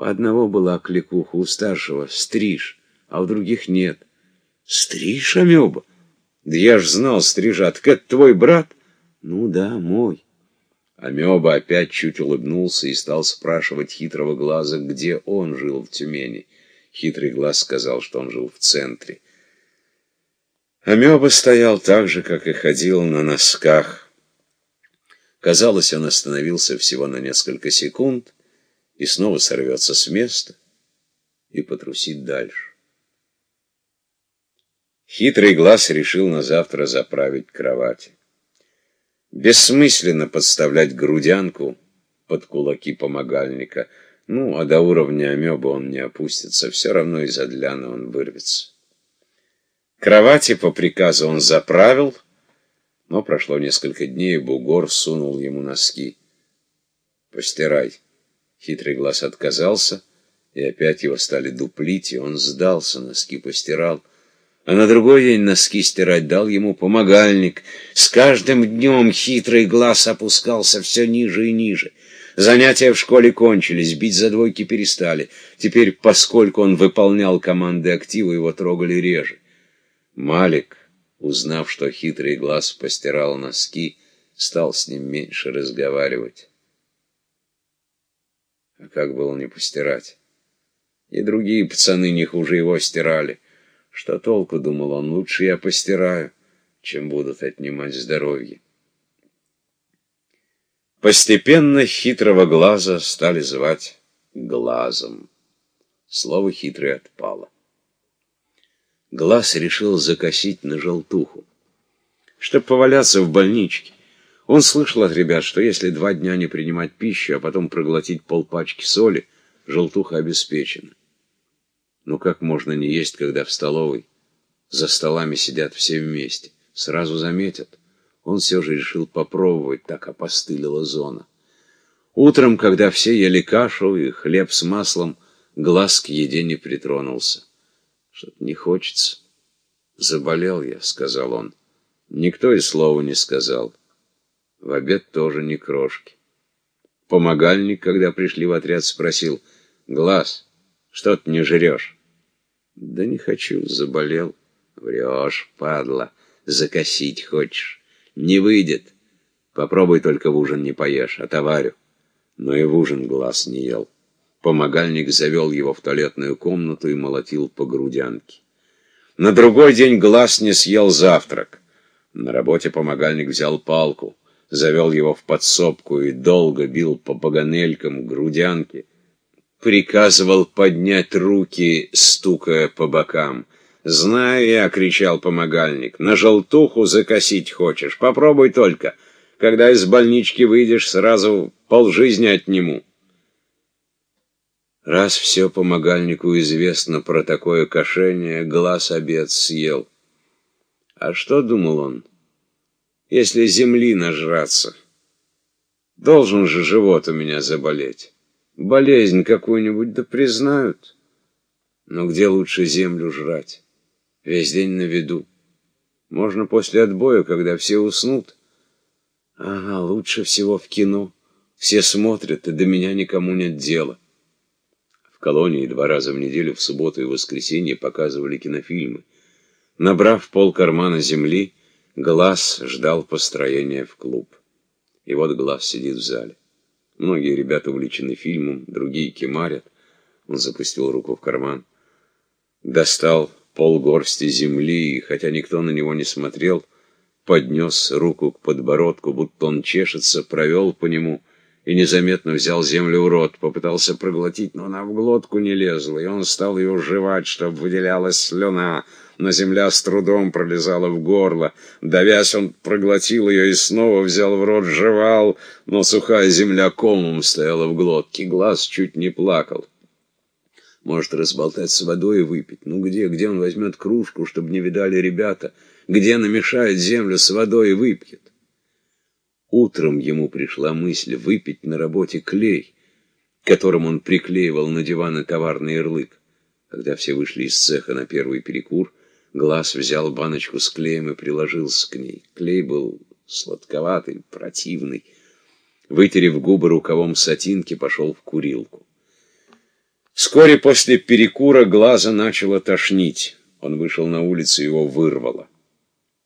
У одного была кликуха, у старшего — стриж, а у других нет. Стриж, амеба? Да я ж знал стрижа, так это твой брат? Ну да, мой. Амеба опять чуть улыбнулся и стал спрашивать хитрого глаза, где он жил в Тюмени. Хитрый глаз сказал, что он жил в центре. Амеба стоял так же, как и ходил на носках. Казалось, он остановился всего на несколько секунд и снова сорвется с места и потрусит дальше. Хитрый глаз решил на завтра заправить кровать. Бессмысленно подставлять грудянку под кулаки помогальника. Ну, а до уровня амебы он не опустится. Все равно из Адляна он вырвется. Кровати по приказу он заправил, но прошло несколько дней, и бугор сунул ему носки. «Постирай». Хитрый глаз отказался, и опять его стали дуплить, и он сдался, носки постирал. А на другой день носки стирать дал ему помогальник. С каждым днем хитрый глаз опускался все ниже и ниже. Занятия в школе кончились, бить за двойки перестали. Теперь, поскольку он выполнял команды актива, его трогали реже. Малик, узнав, что хитрый глаз постирал носки, стал с ним меньше разговаривать. А как было не постирать? И другие пацаны не хуже его стирали. Что толку, думал он, лучше я постираю, чем будут отнимать здоровье. Постепенно хитрого глаза стали звать глазом. Слово хитрый отпало. Глаз решил закосить на желтуху, чтоб поваляться в больничке. Он слышал от ребят, что если два дня не принимать пищу, а потом проглотить полпачки соли, желтуха обеспечена. Ну как можно не есть, когда в столовой за столами сидят все вместе? Сразу заметят. Он все же решил попробовать, так опостылила зона. Утром, когда все ели кашу и хлеб с маслом, глаз к еде не притронулся. Что-то не хочется. Заболел я, сказал он. Никто и слова не сказал. В обед тоже не крошки. Помогальник, когда пришли в отряд, спросил, «Глаз, что ты не жрешь?» «Да не хочу, заболел». «Врешь, падла, закосить хочешь. Не выйдет. Попробуй только в ужин не поешь, отоварю». Но и в ужин глаз не ел. Помогальник завел его в туалетную комнату и молотил по грудянке. На другой день глаз не съел завтрак. На работе помогальник взял палку, завел его в подсобку и долго бил по паганелькам грудянки. Приказывал поднять руки, стукая по бокам. «Знаю я», — кричал помогальник, — «на желтуху закосить хочешь? Попробуй только. Когда из больнички выйдешь, сразу полжизни отниму». Раз все помогальнику известно про такое кошение, глаз обед съел. А что думал он, если земли нажраться? Должен же живот у меня заболеть. Болезнь какую-нибудь да признают. Но где лучше землю жрать? Весь день на виду. Можно после отбоя, когда все уснут. Ага, лучше всего в кино. Все смотрят, и до меня никому нет дела. В колонии два раза в неделю, в субботу и воскресенье показывали кинофильмы. Набрав пол кармана земли, Глаз ждал построения в клуб. И вот Глаз сидит в зале. Многие ребята увлечены фильмом, другие кемарят. Он запустил руку в карман. Достал полгорсти земли, и, хотя никто на него не смотрел, поднес руку к подбородку, будто он чешется, провел по нему — и незаметно взял землю в рот, попытался проглотить, но она в глотку не лезла, и он стал ее жевать, чтобы выделялась слюна, но земля с трудом пролезала в горло. Давясь, он проглотил ее и снова взял в рот, жевал, но сухая земля комом стояла в глотке, глаз чуть не плакал. Может, разболтать с водой и выпить. Ну где, где он возьмет кружку, чтобы не видали ребята? Где намешает землю с водой и выпьет? Утром ему пришла мысль выпить на работе клей, которым он приклеивал на диваны товарный ярлык. Когда все вышли из цеха на первый перекур, Глаз взял баночку с клеем и приложился к ней. Клей был сладковатый, противный. Вытерев губы рукавом сатинки, пошел в курилку. Вскоре после перекура глаза начало тошнить. Он вышел на улицу, его вырвало.